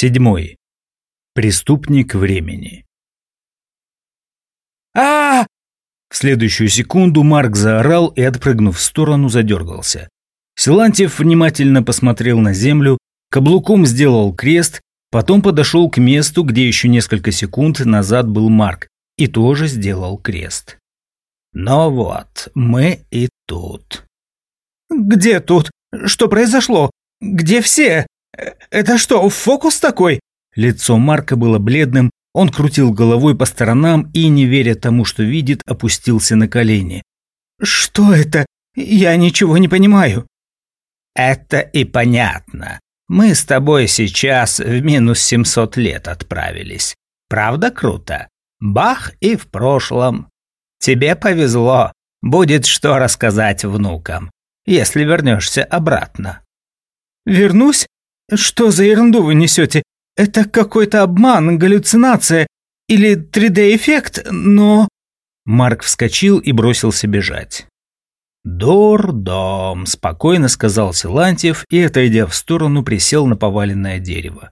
Седьмой. Преступник времени. а, В следующую секунду Марк заорал и, отпрыгнув в сторону, задергался. Силантьев внимательно посмотрел на землю, каблуком сделал крест, потом подошел к месту, где еще несколько секунд назад был Марк, и тоже сделал крест. «Ну вот, мы и тут». «Где тут? Что произошло? Где все? Это что, фокус такой?» Лицо Марка было бледным, он крутил головой по сторонам и, не веря тому, что видит, опустился на колени. «Что это? Я ничего не понимаю». Это и понятно. Мы с тобой сейчас в минус 700 лет отправились. Правда круто? Бах и в прошлом. Тебе повезло. Будет что рассказать внукам, если вернешься обратно. «Вернусь? Что за ерунду вы несете? Это какой-то обман, галлюцинация или 3D-эффект, но...» Марк вскочил и бросился бежать. «Дор-дом», – спокойно сказал Силантьев и, отойдя в сторону, присел на поваленное дерево.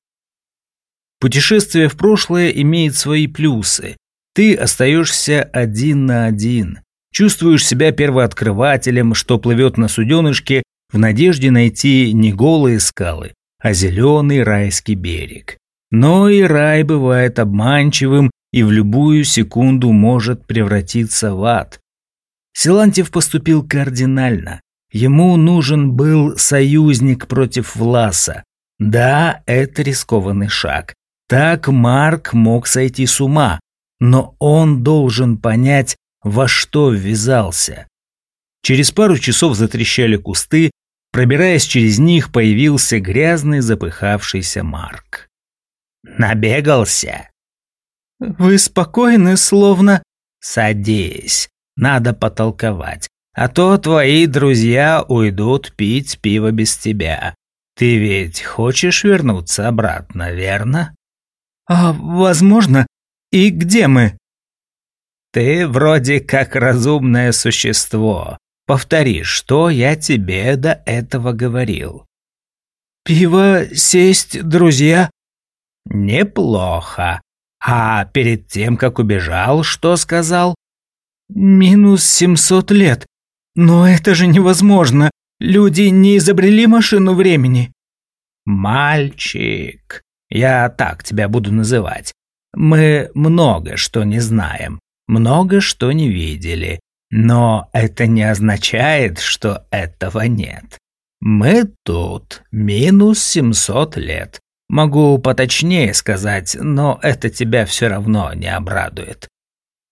Путешествие в прошлое имеет свои плюсы. Ты остаешься один на один. Чувствуешь себя первооткрывателем, что плывет на суденышке в надежде найти не голые скалы, а зеленый райский берег. Но и рай бывает обманчивым и в любую секунду может превратиться в ад. Силантьев поступил кардинально. Ему нужен был союзник против Власа. Да, это рискованный шаг. Так Марк мог сойти с ума, но он должен понять, во что ввязался. Через пару часов затрещали кусты, пробираясь через них, появился грязный запыхавшийся Марк. Набегался? «Вы спокойны, словно...» Садись, надо потолковать, а то твои друзья уйдут пить пиво без тебя. Ты ведь хочешь вернуться обратно, верно? «А, возможно. И где мы?» Ты вроде как разумное существо. Повтори, что я тебе до этого говорил. «Пиво, сесть, друзья?» Неплохо. А перед тем, как убежал, что сказал? «Минус семьсот лет. Но это же невозможно. Люди не изобрели машину времени». Мальчик, я так тебя буду называть. Мы много что не знаем, много что не видели, но это не означает, что этого нет. Мы тут минус семьсот лет. Могу поточнее сказать, но это тебя все равно не обрадует.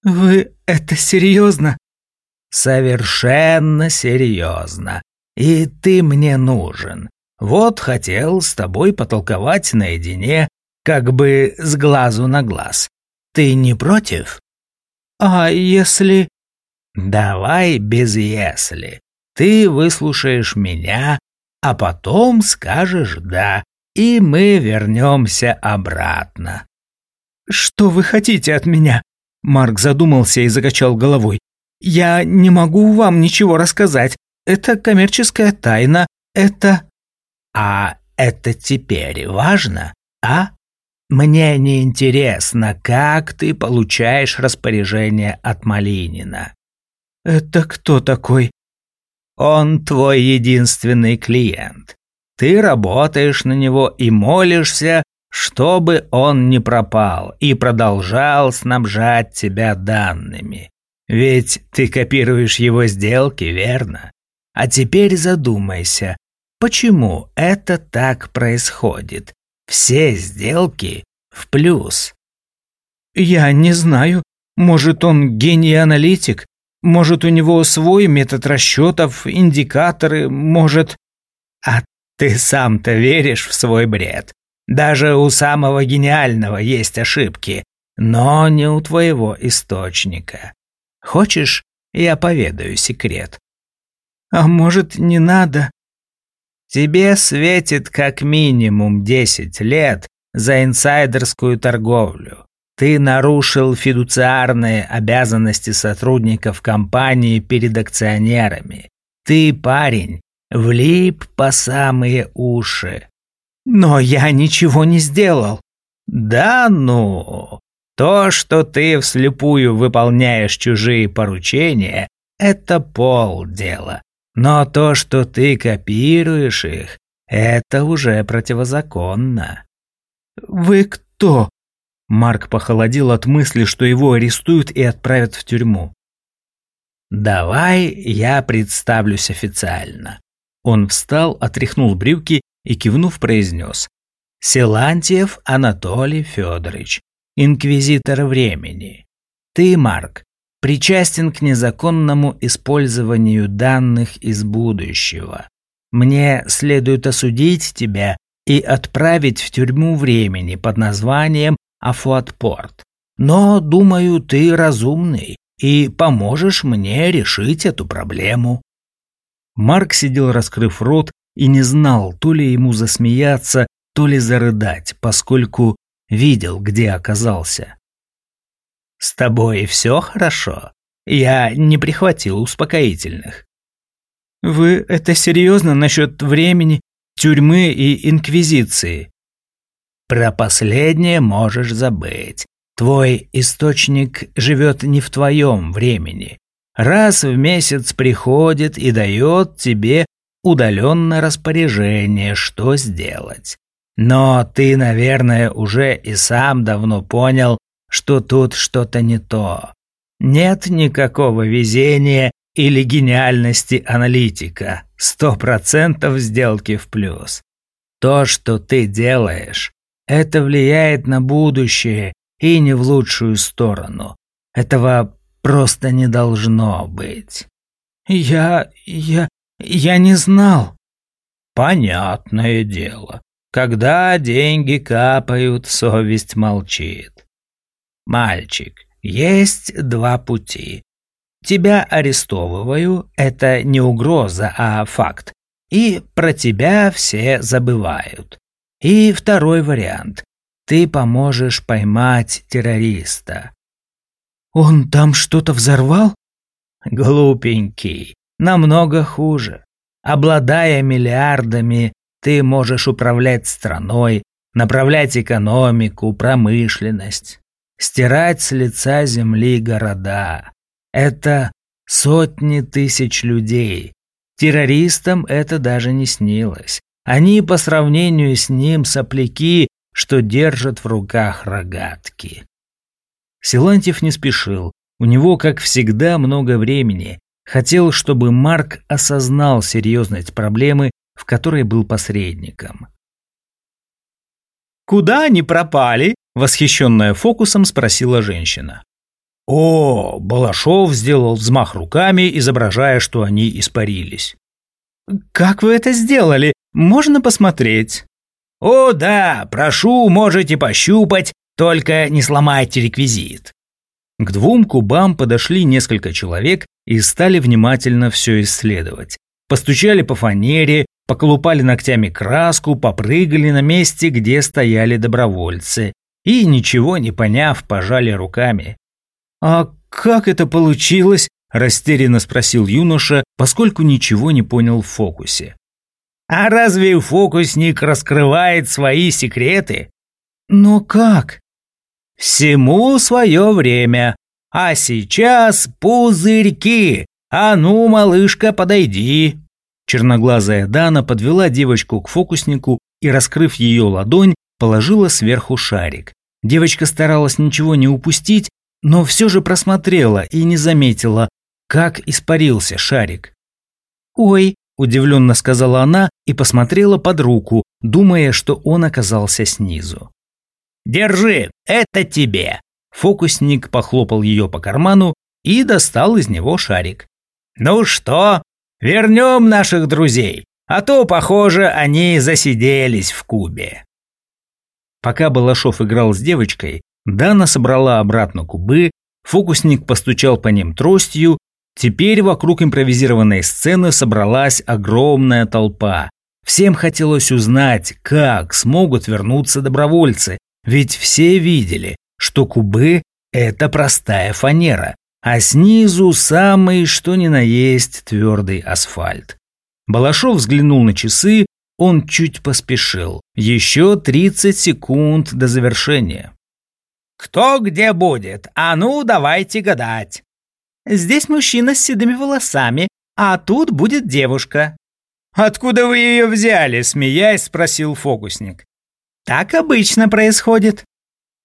«Вы это серьезно?» Совершенно серьезно. И ты мне нужен. Вот хотел с тобой потолковать наедине, как бы с глазу на глаз. Ты не против? «А если...» Давай без «если». Ты выслушаешь меня, а потом скажешь «да», и мы вернемся обратно. «Что вы хотите от меня?» Марк задумался и закачал головой. «Я не могу вам ничего рассказать. Это коммерческая тайна. Это...» А это теперь важно, а? Мне не интересно, как ты получаешь распоряжение от Малинина. «Это кто такой?» Он твой единственный клиент. Ты работаешь на него и молишься, чтобы он не пропал и продолжал снабжать тебя данными. Ведь ты копируешь его сделки, верно? А теперь задумайся, почему это так происходит? Все сделки в плюс. «Я не знаю. Может, он гений-аналитик? Может, у него свой метод расчетов, индикаторы, может...» А ты сам-то веришь в свой бред. Даже у самого гениального есть ошибки, но не у твоего источника. Хочешь, я поведаю секрет? «А может, не надо?» Тебе светит как минимум 10 лет за инсайдерскую торговлю. Ты нарушил фидуциарные обязанности сотрудников компании перед акционерами. Ты, парень, влип по самые уши. Но я ничего не сделал. Да ну, то, что ты вслепую выполняешь чужие поручения, это полдела. Но то, что ты копируешь их, это уже противозаконно. Вы кто? Марк похолодел от мысли, что его арестуют и отправят в тюрьму. «Давай я представлюсь официально». Он встал, отряхнул брюки и, кивнув, произнес. «Силантьев Анатолий Федорович, инквизитор времени. Ты, Марк, причастен к незаконному использованию данных из будущего. Мне следует осудить тебя и отправить в тюрьму времени под названием Афуатпорт. Но, думаю, ты разумный и поможешь мне решить эту проблему». Марк сидел, раскрыв рот, и не знал, то ли ему засмеяться, то ли зарыдать, поскольку видел, где оказался. «С тобой все хорошо? Я не прихватил успокоительных». «Вы это серьезно насчет времени, тюрьмы и инквизиции?» «Про последнее можешь забыть. Твой источник живет не в твоем времени. Раз в месяц приходит и дает тебе удаленное распоряжение, что сделать. Но ты, наверное, уже и сам давно понял, что тут что-то не то. Нет никакого везения или гениальности аналитика. Сто процентов сделки в плюс. То, что ты делаешь, это влияет на будущее и не в лучшую сторону. Этого просто не должно быть. Я... я... я не знал. Понятное дело. Когда деньги капают, совесть молчит. Мальчик, есть два пути. Тебя арестовываю, это не угроза, а факт. И про тебя все забывают. И второй вариант. Ты поможешь поймать террориста. Он там что-то взорвал? Глупенький. Намного хуже. Обладая миллиардами, ты можешь управлять страной, направлять экономику, промышленность, стирать с лица земли города. Это сотни тысяч людей. Террористам это даже не снилось. Они по сравнению с ним сопляки, что держат в руках рогатки. Силантьев не спешил. У него, как всегда, много времени. Хотел, чтобы Марк осознал серьезность проблемы в которой был посредником. «Куда они пропали?» – восхищенная фокусом спросила женщина. «О!» – Балашов сделал взмах руками, изображая, что они испарились. «Как вы это сделали? Можно посмотреть?» «О, да, прошу, можете пощупать, только не сломайте реквизит». К двум кубам подошли несколько человек и стали внимательно все исследовать. Постучали по фанере, поколупали ногтями краску, попрыгали на месте, где стояли добровольцы, и, ничего не поняв, пожали руками. «А как это получилось?» – растерянно спросил юноша, поскольку ничего не понял в фокусе. «А разве фокусник раскрывает свои секреты?» «Но как?» «Всему свое время. А сейчас пузырьки. А ну, малышка, подойди». Черноглазая Дана подвела девочку к фокуснику и, раскрыв ее ладонь, положила сверху шарик. Девочка старалась ничего не упустить, но все же просмотрела и не заметила, как испарился шарик. «Ой», – удивленно сказала она и посмотрела под руку, думая, что он оказался снизу. «Держи, это тебе!» Фокусник похлопал ее по карману и достал из него шарик. «Ну что, Вернем наших друзей, а то, похоже, они засиделись в кубе. Пока Балашов играл с девочкой, Дана собрала обратно кубы, фокусник постучал по ним тростью, теперь вокруг импровизированной сцены собралась огромная толпа. Всем хотелось узнать, как смогут вернуться добровольцы, ведь все видели, что кубы – это простая фанера, а снизу самый что ни на есть твердый асфальт. Балашов взглянул на часы, Он чуть поспешил. Еще 30 секунд до завершения. «Кто где будет? А ну, давайте гадать!» «Здесь мужчина с седыми волосами, а тут будет девушка». «Откуда вы ее взяли?» – смеясь спросил фокусник. «Так обычно происходит».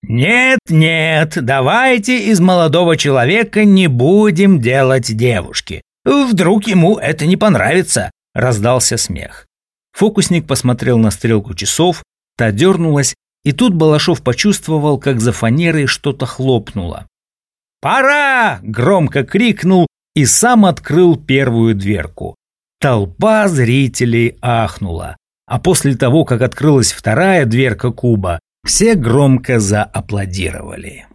«Нет, нет, давайте из молодого человека не будем делать девушки. Вдруг ему это не понравится», – раздался смех. Фокусник посмотрел на стрелку часов, та дернулась, и тут Балашов почувствовал, как за фанерой что-то хлопнуло. «Пора!» – громко крикнул и сам открыл первую дверку. Толпа зрителей ахнула. А после того, как открылась вторая дверка куба, все громко зааплодировали.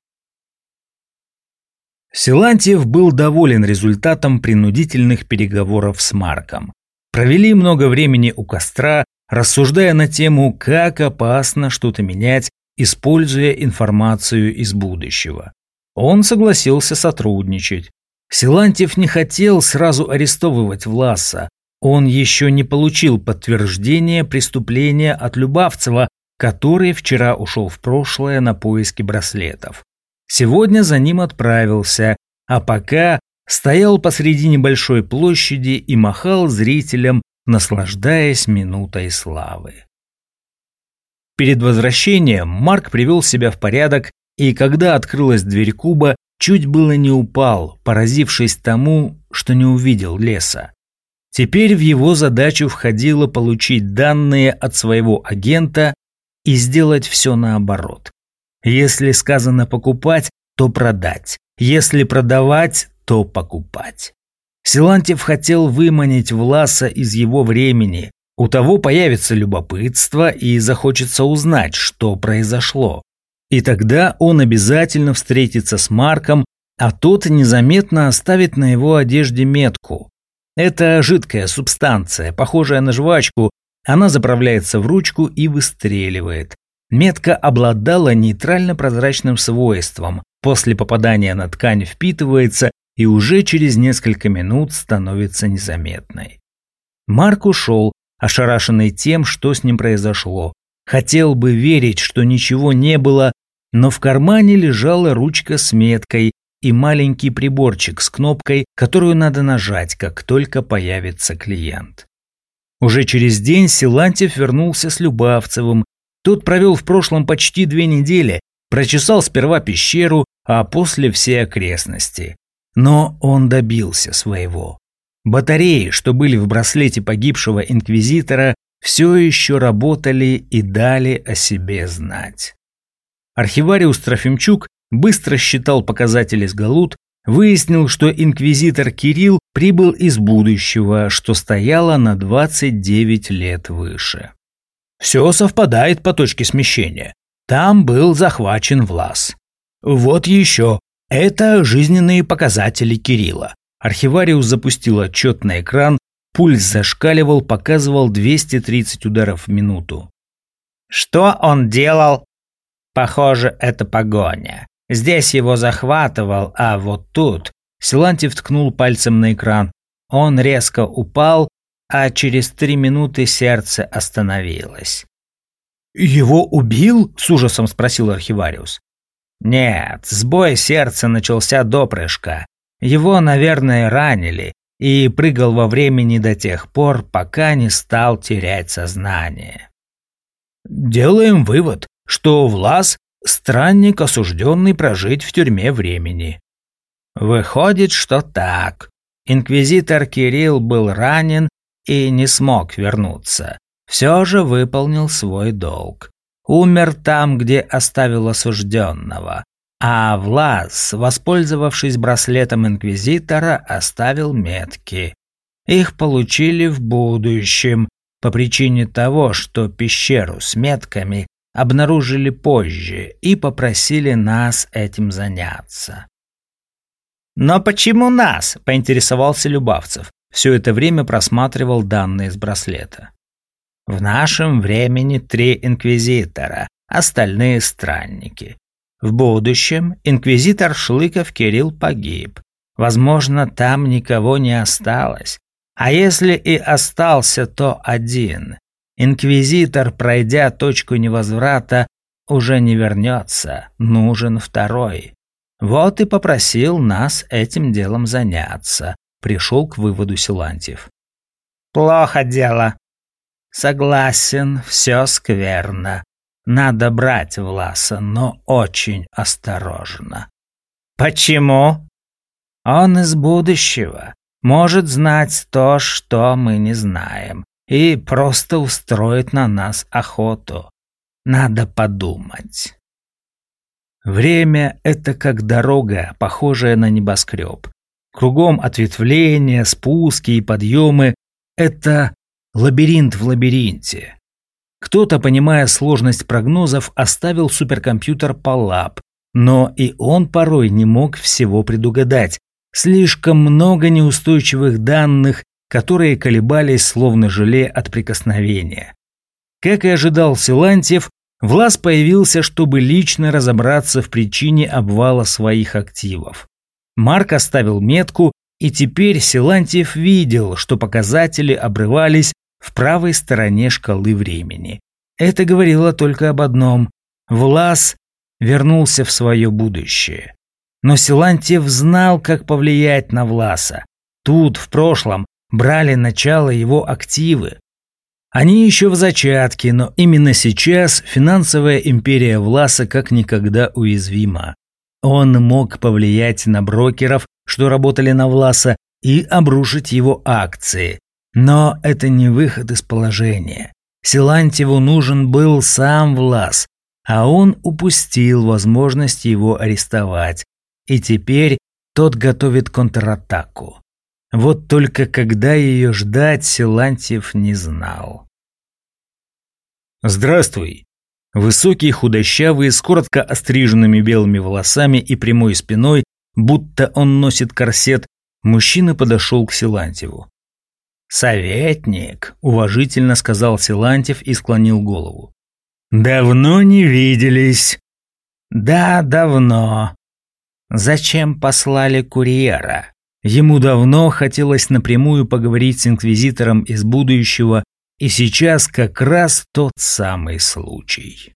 Силантьев был доволен результатом принудительных переговоров с Марком. Провели много времени у костра, рассуждая на тему, как опасно что-то менять, используя информацию из будущего. Он согласился сотрудничать. Силантьев не хотел сразу арестовывать Власа. Он еще не получил подтверждения преступления от Любавцева, который вчера ушел в прошлое на поиски браслетов. Сегодня за ним отправился, а пока стоял посреди небольшой площади и махал зрителям, наслаждаясь минутой славы. Перед возвращением Марк привел себя в порядок, и когда открылась дверь куба, чуть было не упал, поразившись тому, что не увидел леса. Теперь в его задачу входило получить данные от своего агента и сделать все наоборот. Если сказано покупать, то продать. Если продавать, то покупать. Силантьев хотел выманить Власа из его времени. У того появится любопытство и захочется узнать, что произошло. И тогда он обязательно встретится с Марком, а тот незаметно оставит на его одежде метку. Это жидкая субстанция, похожая на жвачку, она заправляется в ручку и выстреливает. Метка обладала нейтрально-прозрачным свойством. После попадания на ткань впитывается и уже через несколько минут становится незаметной. Марк ушел, ошарашенный тем, что с ним произошло. Хотел бы верить, что ничего не было, но в кармане лежала ручка с меткой и маленький приборчик с кнопкой, которую надо нажать, как только появится клиент. Уже через день Силантьев вернулся с Любавцевым. Тот провел в прошлом почти две недели, прочесал сперва пещеру, а после все окрестности. Но он добился своего. Батареи, что были в браслете погибшего инквизитора, все еще работали и дали о себе знать. Архивариус Трофимчук быстро считал показатели с выяснил, что инквизитор Кирилл прибыл из будущего, что стояло на 29 лет выше. Все совпадает по точке смещения. Там был захвачен Влас. Вот еще это жизненные показатели Кирилла. Архивариус запустил отчет на экран, пульс зашкаливал, показывал 230 ударов в минуту. Что он делал? Похоже, это погоня. Здесь его захватывал, а вот тут... Силантьев ткнул пальцем на экран. Он резко упал, а через три минуты сердце остановилось. «Его убил?» – с ужасом спросил архивариус. Нет, сбой сердца начался до прыжка. Его, наверное, ранили, и прыгал во времени до тех пор, пока не стал терять сознание. Делаем вывод, что Влас – странник, осужденный прожить в тюрьме времени. Выходит, что так. Инквизитор Кирилл был ранен и не смог вернуться. Все же выполнил свой долг умер там, где оставил осужденного, а Влас, воспользовавшись браслетом Инквизитора, оставил метки. Их получили в будущем, по причине того, что пещеру с метками обнаружили позже и попросили нас этим заняться. «Но почему нас?» – поинтересовался Любавцев. Все это время просматривал данные с браслета. В нашем времени три инквизитора, остальные странники. В будущем инквизитор Шлыков Кирилл погиб. Возможно, там никого не осталось. А если и остался, то один. Инквизитор, пройдя точку невозврата, уже не вернется, нужен второй. Вот и попросил нас этим делом заняться, пришел к выводу Силантьев. Плохо дело. Согласен, все скверно. Надо брать Власа, но очень осторожно. Почему? Он из будущего, может знать то, что мы не знаем, и просто устроит на нас охоту. Надо подумать. Время — это как дорога, похожая на небоскреб. Кругом ответвления, спуски и подъемы — это лабиринт в лабиринте. Кто-то, понимая сложность прогнозов, оставил суперкомпьютер Палап, но и он порой не мог всего предугадать. Слишком много неустойчивых данных, которые колебались словно желе от прикосновения. Как и ожидал Силантьев, Влас появился, чтобы лично разобраться в причине обвала своих активов. Марк оставил метку, и теперь Силантьев видел, что показатели обрывались в правой стороне шкалы времени. Это говорило только об одном – Влас вернулся в свое будущее. Но Силантьев знал, как повлиять на Власа. Тут, в прошлом, брали начало его активы, они еще в зачатке, но именно сейчас финансовая империя Власа как никогда уязвима. Он мог повлиять на брокеров, что работали на Власа, и обрушить его акции. Но это не выход из положения. Силантьеву нужен был сам Влас, а он упустил возможность его арестовать. И теперь тот готовит контратаку. Вот только когда ее ждать, Силантьев не знал. «Здравствуй!» Высокий, худощавый, с коротко остриженными белыми волосами и прямой спиной, будто он носит корсет, мужчина подошел к Силантьеву. «Советник», — уважительно сказал Силантьев и склонил голову. «Давно не виделись». «Да, давно. Зачем послали курьера?» Ему давно хотелось напрямую поговорить с инквизитором из будущего и сейчас как раз тот самый случай.